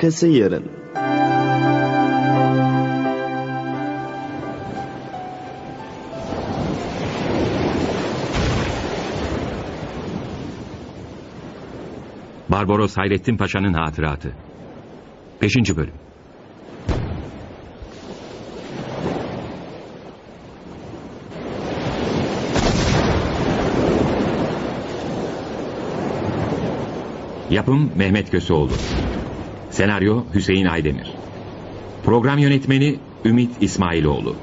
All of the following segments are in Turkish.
Arkası yarın. Barbaros Hayrettin Paşa'nın hatıratı. 5. bölüm. Yapım Mehmet Köseoğlu. Senaryo Hüseyin Aydemir. Program yönetmeni Ümit İsmailoğlu.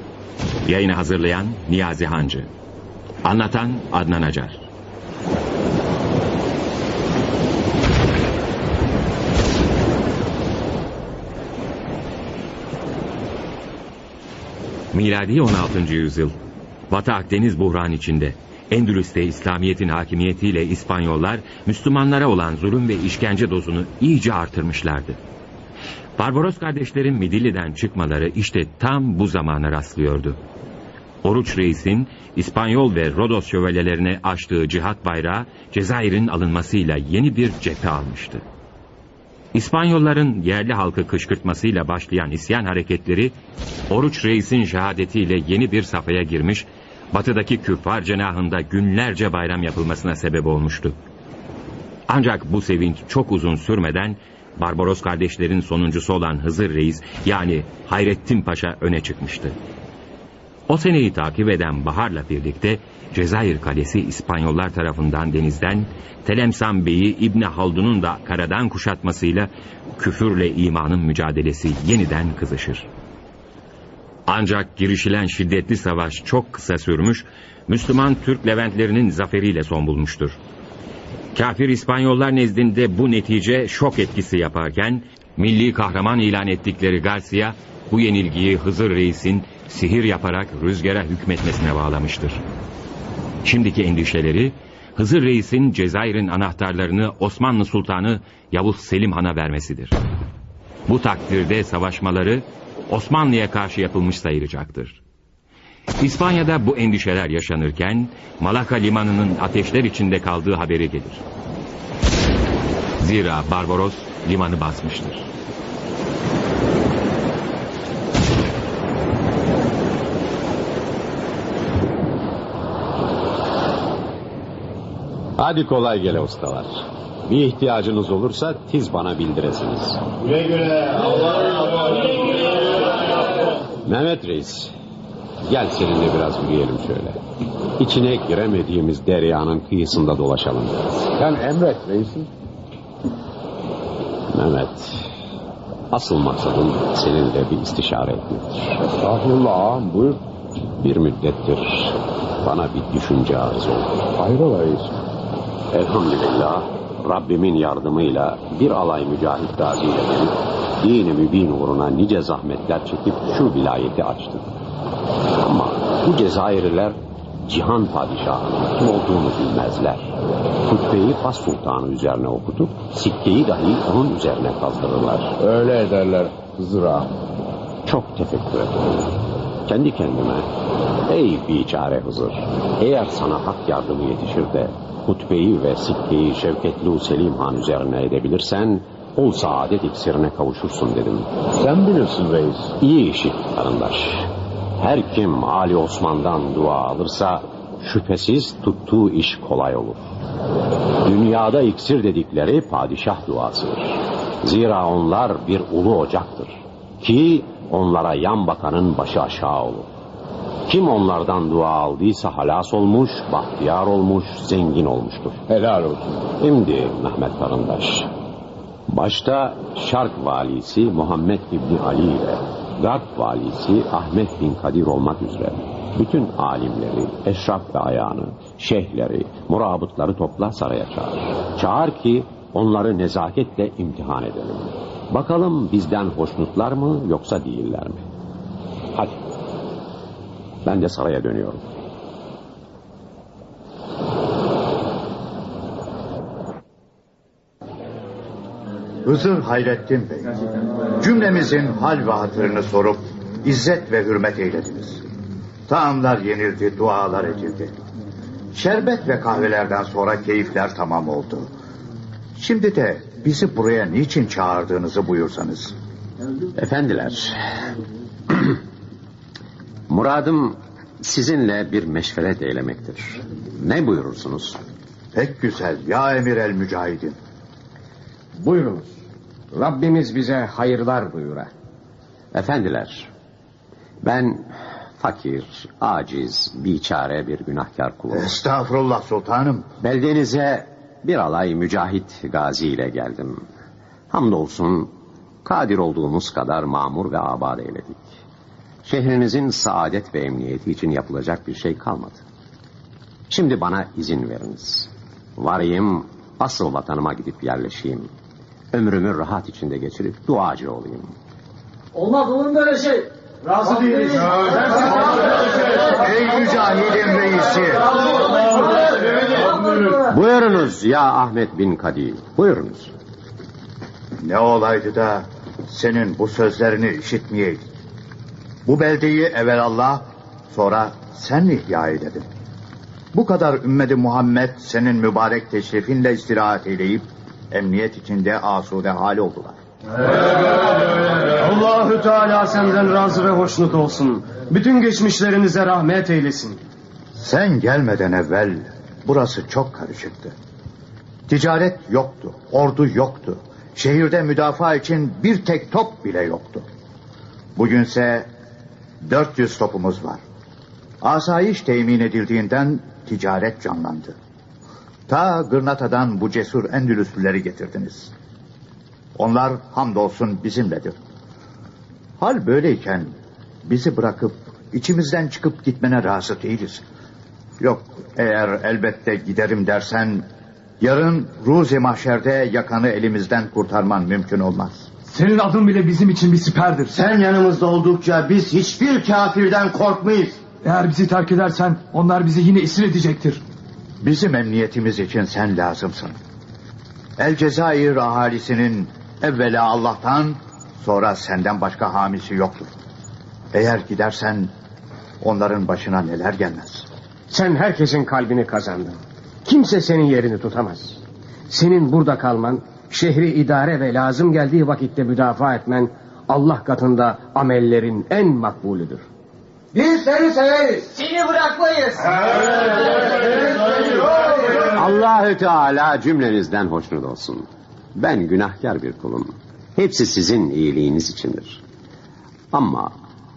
Yayını hazırlayan Niyazi Hancı. Anlatan Adnan Acar. Miladi 16. yüzyıl. Batı Akdeniz buhran içinde. Endülüs'te İslamiyet'in hakimiyetiyle İspanyollar Müslümanlara olan zulüm ve işkence dozunu iyice artırmışlardı. Barbaros kardeşlerin Midilli'den çıkmaları işte tam bu zamana rastlıyordu. Oruç Reis'in İspanyol ve Rodos şövalyelerine açtığı cihat bayrağı Cezayir'in alınmasıyla yeni bir cephe almıştı. İspanyolların yerli halkı kışkırtmasıyla başlayan isyan hareketleri Oruç Reis'in şehadetiyle yeni bir safhaya girmiş, batıdaki küffar cenahında günlerce bayram yapılmasına sebep olmuştu. Ancak bu sevinç çok uzun sürmeden Barbaros kardeşlerin sonuncusu olan Hızır Reis yani Hayrettin Paşa öne çıkmıştı. O seneyi takip eden Bahar'la birlikte Cezayir Kalesi İspanyollar tarafından denizden, Telemsan Bey'i İbni Haldun'un da karadan kuşatmasıyla küfürle imanın mücadelesi yeniden kızışır. Ancak girişilen şiddetli savaş çok kısa sürmüş, Müslüman Türk Leventlerinin zaferiyle son bulmuştur. Kafir İspanyollar nezdinde bu netice şok etkisi yaparken, milli kahraman ilan ettikleri Garcia, bu yenilgiyi Hızır Reis'in sihir yaparak rüzgara hükmetmesine bağlamıştır. Şimdiki endişeleri, Hızır Reis'in Cezayir'in anahtarlarını Osmanlı Sultanı Yavuz Selim Han'a vermesidir. Bu takdirde savaşmaları Osmanlı'ya karşı yapılmış sayılacaktır. İspanya'da bu endişeler yaşanırken Malaka limanının ateşler içinde kaldığı haberi gelir. Zira Barbaros limanı basmıştır. Hadi kolay gele ustalar. Bir ihtiyacınız olursa tiz bana bildiresiniz. Güle güle. Mehmet Reis, gel seninle biraz yürüyelim şöyle. İçine giremediğimiz deryanın kıyısında dolaşalım. Sen emret reisim. Mehmet, asıl maksadım seninle bir istişare etmektir. Estağfurullah ağam buyur. Bir müddettir bana bir düşünce arz oldu. Hayrola reisim. Elhamdülillah Rabbimin yardımıyla bir alay mücahit gaziyle dini mübin uğruna nice zahmetler çekip şu vilayeti açtık. Ama bu Cezayirliler cihan padişahının kim olduğunu bilmezler. Hutbeyi Fas Sultanı üzerine okutup sikkeyi dahi onun üzerine kazdırırlar. Öyle ederler Hızır ağam. Çok tefekkür ettim. Kendi kendime, ey biçare Hızır, eğer sana hak yardımı yetişir de hutbeyi ve sikkeyi Şevketli Selim Han üzerine edebilirsen, ol saadet iksirine kavuşursun dedim. Sen bilirsin reis. İyi işit karındaş. Her kim Ali Osman'dan dua alırsa, şüphesiz tuttuğu iş kolay olur. Dünyada iksir dedikleri padişah duasıdır. Zira onlar bir ulu ocaktır. Ki onlara yan bakanın başı aşağı olur. Kim onlardan dua aldıysa halas olmuş, bahtiyar olmuş, zengin olmuştur. Helal olsun. Şimdi Mehmet Karındaş. Başta Şark valisi Muhammed İbni Ali ile Garp valisi Ahmet bin Kadir olmak üzere bütün alimleri, eşraf ve ayağını, şeyhleri, murabıtları topla saraya çağır. Çağır ki onları nezaketle imtihan edelim. Bakalım bizden hoşnutlar mı yoksa değiller mi? Hadi. Ben de saraya dönüyorum. Hızır Hayrettin Bey, cümlemizin hal ve hatırını sorup izzet ve hürmet eylediniz. Taamlar yenildi, dualar edildi. Şerbet ve kahvelerden sonra keyifler tamam oldu. Şimdi de bizi buraya niçin çağırdığınızı buyursanız. Efendiler, muradım sizinle bir meşveret eylemektir. Ne buyurursunuz? Pek güzel ya emir el mücahidin. Buyurunuz. Rabbimiz bize hayırlar buyura. Efendiler, ben fakir, aciz, biçare bir günahkar kulum. Estağfurullah sultanım. Beldenize bir alay mücahit gazi ile geldim. Hamdolsun kadir olduğumuz kadar mamur ve abad eyledik. Şehrinizin saadet ve emniyeti için yapılacak bir şey kalmadı. Şimdi bana izin veriniz. Varayım, asıl vatanıma gidip yerleşeyim. Ömrümü rahat içinde geçirip duacı olayım. Olmaz olur mu böyle şey? Razı değiliz. Ey mücahidin reisi. Buyurunuz ya Ahmet bin Kadir, buyurunuz. Ne olaydı da senin bu sözlerini işitmeyeydik. Bu beldeyi evvelallah sonra sen ihya eyledin. Bu kadar ümmeti Muhammed senin mübarek teşrifinle istirahat eyleyip emniyet içinde asude hali oldular. Allahü Teala senden razı ve hoşnut olsun. Bütün geçmişlerinize rahmet eylesin. Sen gelmeden evvel burası çok karışıktı. Ticaret yoktu, ordu yoktu. Şehirde müdafaa için bir tek top bile yoktu. Bugünse 400 topumuz var. Asayiş temin edildiğinden ticaret canlandı. Ta Gırnata'dan bu cesur Endülüslüleri getirdiniz. Onlar hamdolsun bizimledir. Hal böyleyken bizi bırakıp içimizden çıkıp gitmene razı değiliz. Yok eğer elbette giderim dersen yarın Ruzi mahşerde yakanı elimizden kurtarman mümkün olmaz. Senin adın bile bizim için bir siperdir. Sen yanımızda oldukça biz hiçbir kafirden korkmayız. Eğer bizi terk edersen onlar bizi yine esir edecektir. Bizim emniyetimiz için sen lazımsın. El Cezayir ahalisinin evvela Allah'tan sonra senden başka hamisi yoktur. Eğer gidersen onların başına neler gelmez. Sen herkesin kalbini kazandın. Kimse senin yerini tutamaz. Senin burada kalman, şehri idare ve lazım geldiği vakitte müdafaa etmen Allah katında amellerin en makbulüdür. Biz seni severiz. Seni bırakmayız. Allahü Teala cümlenizden hoşnut olsun. Ben günahkar bir kulum. Hepsi sizin iyiliğiniz içindir. Ama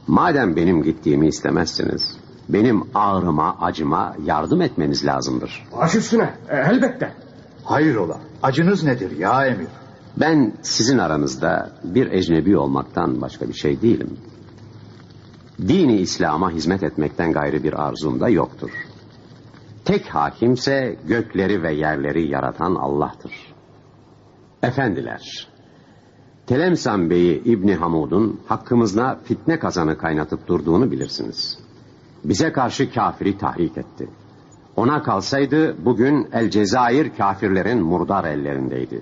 madem benim gittiğimi istemezsiniz, benim ağrıma, acıma yardım etmeniz lazımdır. Baş üstüne, e, elbette. Hayrola acınız nedir ya emir? Ben sizin aranızda bir ecnebi olmaktan başka bir şey değilim. Dini İslam'a hizmet etmekten gayrı bir arzum da yoktur. Tek hakimse gökleri ve yerleri yaratan Allah'tır. Efendiler, Telemsan Bey'i İbni Hamud'un hakkımızda fitne kazanı kaynatıp durduğunu bilirsiniz. Bize karşı kafiri tahrik etti. Ona kalsaydı bugün El Cezayir kafirlerin murdar ellerindeydi.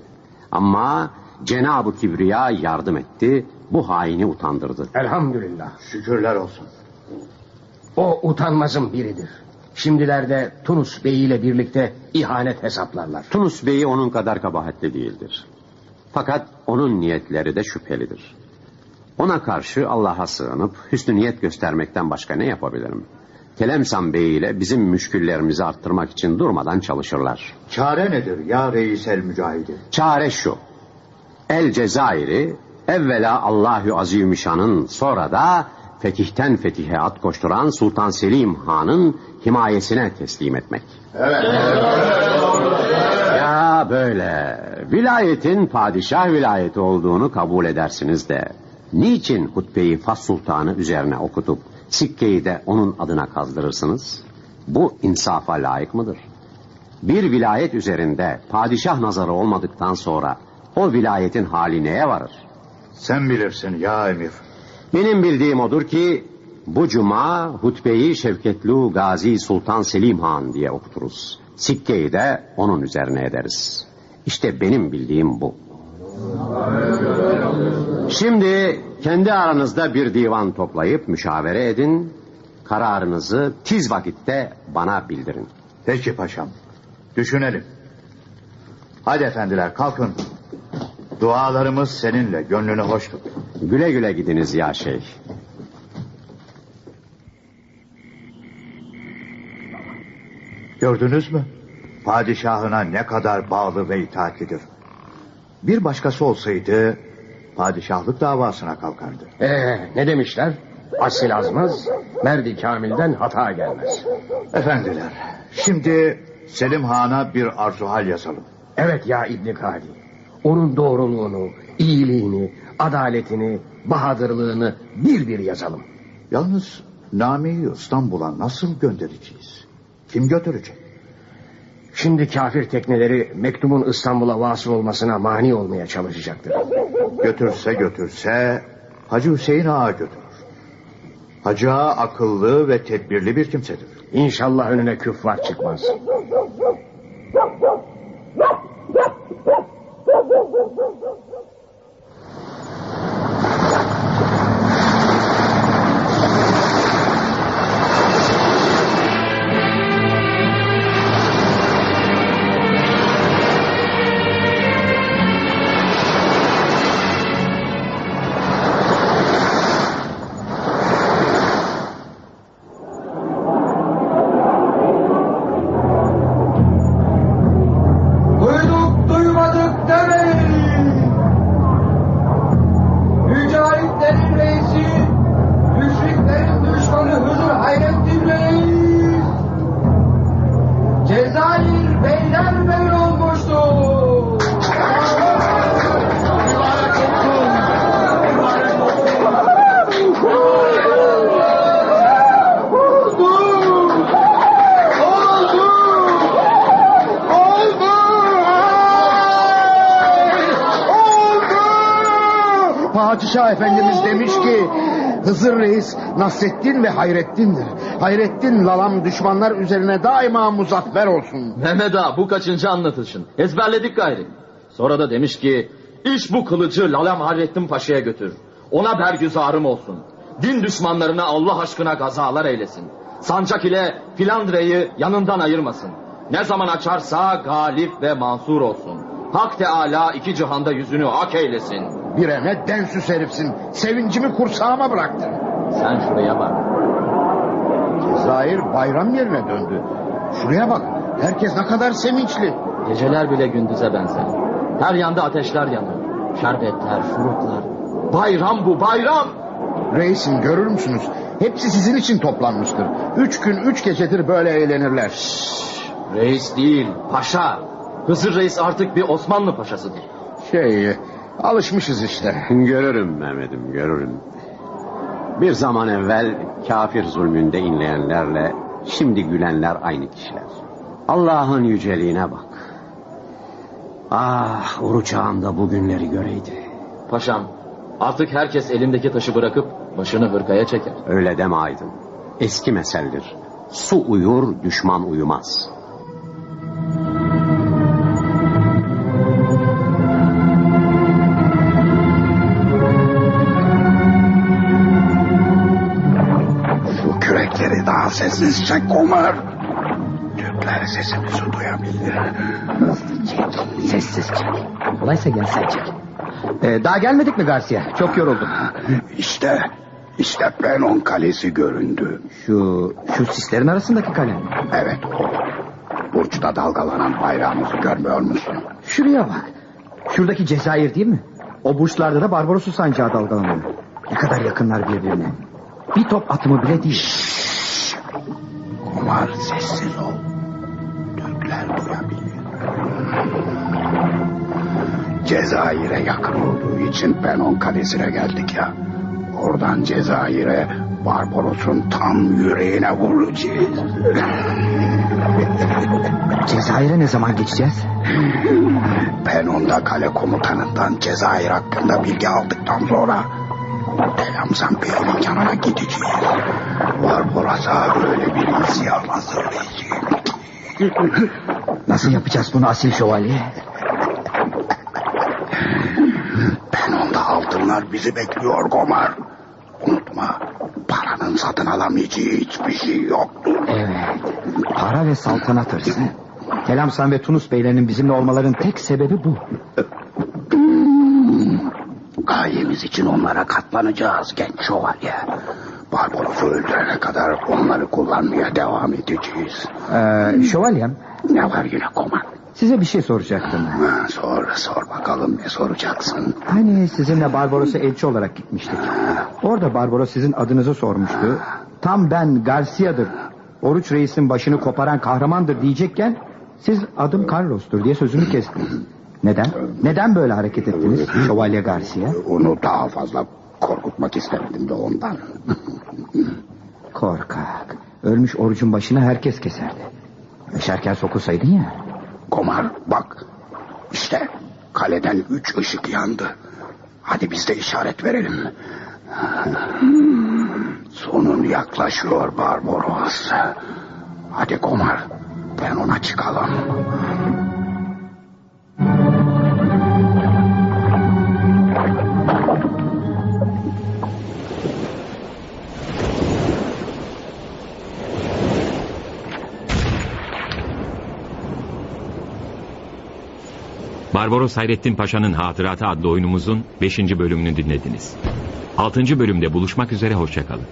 Ama Cenab-ı Kibriya yardım etti, bu haini utandırdı. Elhamdülillah. Şükürler olsun. O utanmazın biridir. Şimdilerde Tunus Bey ile birlikte ihanet hesaplarlar. Tunus Bey'i onun kadar kabahatli değildir. Fakat onun niyetleri de şüphelidir. Ona karşı Allah'a sığınıp hüsnü niyet göstermekten başka ne yapabilirim? Telemsan Bey ile bizim müşküllerimizi arttırmak için durmadan çalışırlar. Çare nedir ya reis el mücahidi? Çare şu. El Cezayir'i evvela Allahü Azimüşşan'ın sonra da fetihten fetihe at koşturan Sultan Selim Han'ın himayesine teslim etmek. Ya böyle. Vilayetin padişah vilayeti olduğunu kabul edersiniz de. Niçin hutbeyi Fas Sultanı üzerine okutup sikkeyi de onun adına kazdırırsınız? Bu insafa layık mıdır? Bir vilayet üzerinde padişah nazarı olmadıktan sonra o vilayetin hali neye varır? Sen bilirsin ya emir. Benim bildiğim odur ki bu cuma hutbeyi Şevketlu Gazi Sultan Selim Han diye okuturuz. Sikkeyi de onun üzerine ederiz. İşte benim bildiğim bu. Şimdi kendi aranızda bir divan toplayıp müşavere edin. Kararınızı tiz vakitte bana bildirin. Peki paşam. Düşünelim. Hadi efendiler kalkın. Dualarımız seninle. Gönlünü hoş tut. Güle güle gidiniz ya şeyh. Gördünüz mü? Padişahına ne kadar bağlı ve itaatlidir. Bir başkası olsaydı padişahlık davasına kalkardı. Ee, ne demişler? Asil azmaz, merdi kamilden hata gelmez. Efendiler, şimdi Selim Han'a bir arzuhal yazalım. Evet ya İbni Kadi. Onun doğruluğunu, iyiliğini, adaletini, bahadırlığını bir bir yazalım. Yalnız Nami'yi İstanbul'a nasıl göndereceğiz? Kim götürecek? Şimdi kafir tekneleri mektubun İstanbul'a vasıl olmasına mani olmaya çalışacaktır. Götürse götürse Hacı Hüseyin Ağa götürür. Hacı Ağa akıllı ve tedbirli bir kimsedir. İnşallah önüne küffar çıkmaz. Padişah Efendimiz demiş ki Hızır Reis Nasreddin ve Hayrettin'dir. Hayrettin lalam düşmanlar üzerine daima muzaffer olsun. Mehmet ağa bu kaçıncı anlatışın? Ezberledik gayri. Sonra da demiş ki iş bu kılıcı Lalem Hayrettin Paşa'ya götür. Ona bergüzarım olsun. Din düşmanlarına Allah aşkına gazalar eylesin. Sancak ile Filandre'yi yanından ayırmasın. Ne zaman açarsa galip ve mansur olsun. Hak Teala iki cihanda yüzünü hak eylesin. Bire ne densüz herifsin. Sevincimi kursağıma bıraktın. Sen şuraya bak. Cezayir bayram yerine döndü. Şuraya bak. Herkes ne kadar sevinçli. Geceler bile gündüze benzer. Her yanda ateşler yanıyor. Şerbetler, şuruplar. Bayram bu bayram. Reisim görür müsünüz? Hepsi sizin için toplanmıştır. Üç gün üç gecedir böyle eğlenirler. Reis değil, paşa. Hızır Reis artık bir Osmanlı paşasıdır. Şey alışmışız işte. Görürüm Mehmet'im görürüm. Bir zaman evvel kafir zulmünde inleyenlerle şimdi gülenler aynı kişiler. Allah'ın yüceliğine bak. Ah oruç ağında bu günleri göreydi. Paşam, artık herkes elindeki taşı bırakıp başını hırkaya çeker. Öyle deme Aydın. Eski meseldir. Su uyur, düşman uyumaz. Çek Ömer. Türkler sesimizi duyabilir. Sessiz çek. Kolaysa gel sen çek. Ee, daha gelmedik mi Garcia? Çok yoruldum. İşte, işte Benon Kalesi göründü. Şu, şu sislerin arasındaki kale. Evet o. Burçta dalgalanan bayrağımızı görmüyor musun? Şuraya bak. Şuradaki Cezayir değil mi? O burçlarda da Barbaros'u sancağı dalgalanıyor. Ne kadar yakınlar birbirine. Bir top atımı bile değil. Ömer sessiz ol. Türkler duyabilir. Cezayir'e yakın olduğu için Benon Kalesi'ne geldik ya. Oradan Cezayir'e Barbaros'un tam yüreğine vuracağız. Cezayir'e ne zaman geçeceğiz? Penon'da kale komutanından Cezayir hakkında bilgi aldıktan sonra Telamsan Bey'in yanına gideceğiz. Barbaros'a öyle bir isyan hazırlayacağım. Nasıl yapacağız bunu asil şövalye? Penon'da altınlar bizi bekliyor Gomar. Unutma paranın satın alamayacağı hiçbir şey yoktur. Evet. Para ve saltanat hırsı. Kelamsan ve Tunus beylerinin bizimle olmaların tek sebebi bu. Gayemiz için onlara katlanacağız genç şövalye. Barbaros'u öldürene kadar onları kullanmaya devam edeceğiz. Ee, şövalyem Ne var yine Komar? size bir şey soracaktım. Ha, Sor, sor bakalım ne soracaksın? Hani sizinle Barbaros'a elçi olarak gitmiştik. Orada Barbaros sizin adınızı sormuştu. Tam ben Garcia'dır. Oruç reisin başını koparan kahramandır diyecekken siz adım Carlos'tur diye sözümü kestiniz. Neden? Neden böyle hareket ettiniz Şövalye Garcia? Onu daha fazla korkutmak istemedim de ondan. Korkak. Ölmüş orucun başına herkes keserdi. Yaşarken sokulsaydın ya. Komar bak işte kaleden üç ışık yandı. Hadi biz de işaret verelim. Sonun yaklaşıyor Barbaros. Hadi Komar ben ona çıkalım. Barbaros Hayrettin Paşa'nın Hatıratı adlı oyunumuzun 5. bölümünü dinlediniz. 6. bölümde buluşmak üzere hoşçakalın.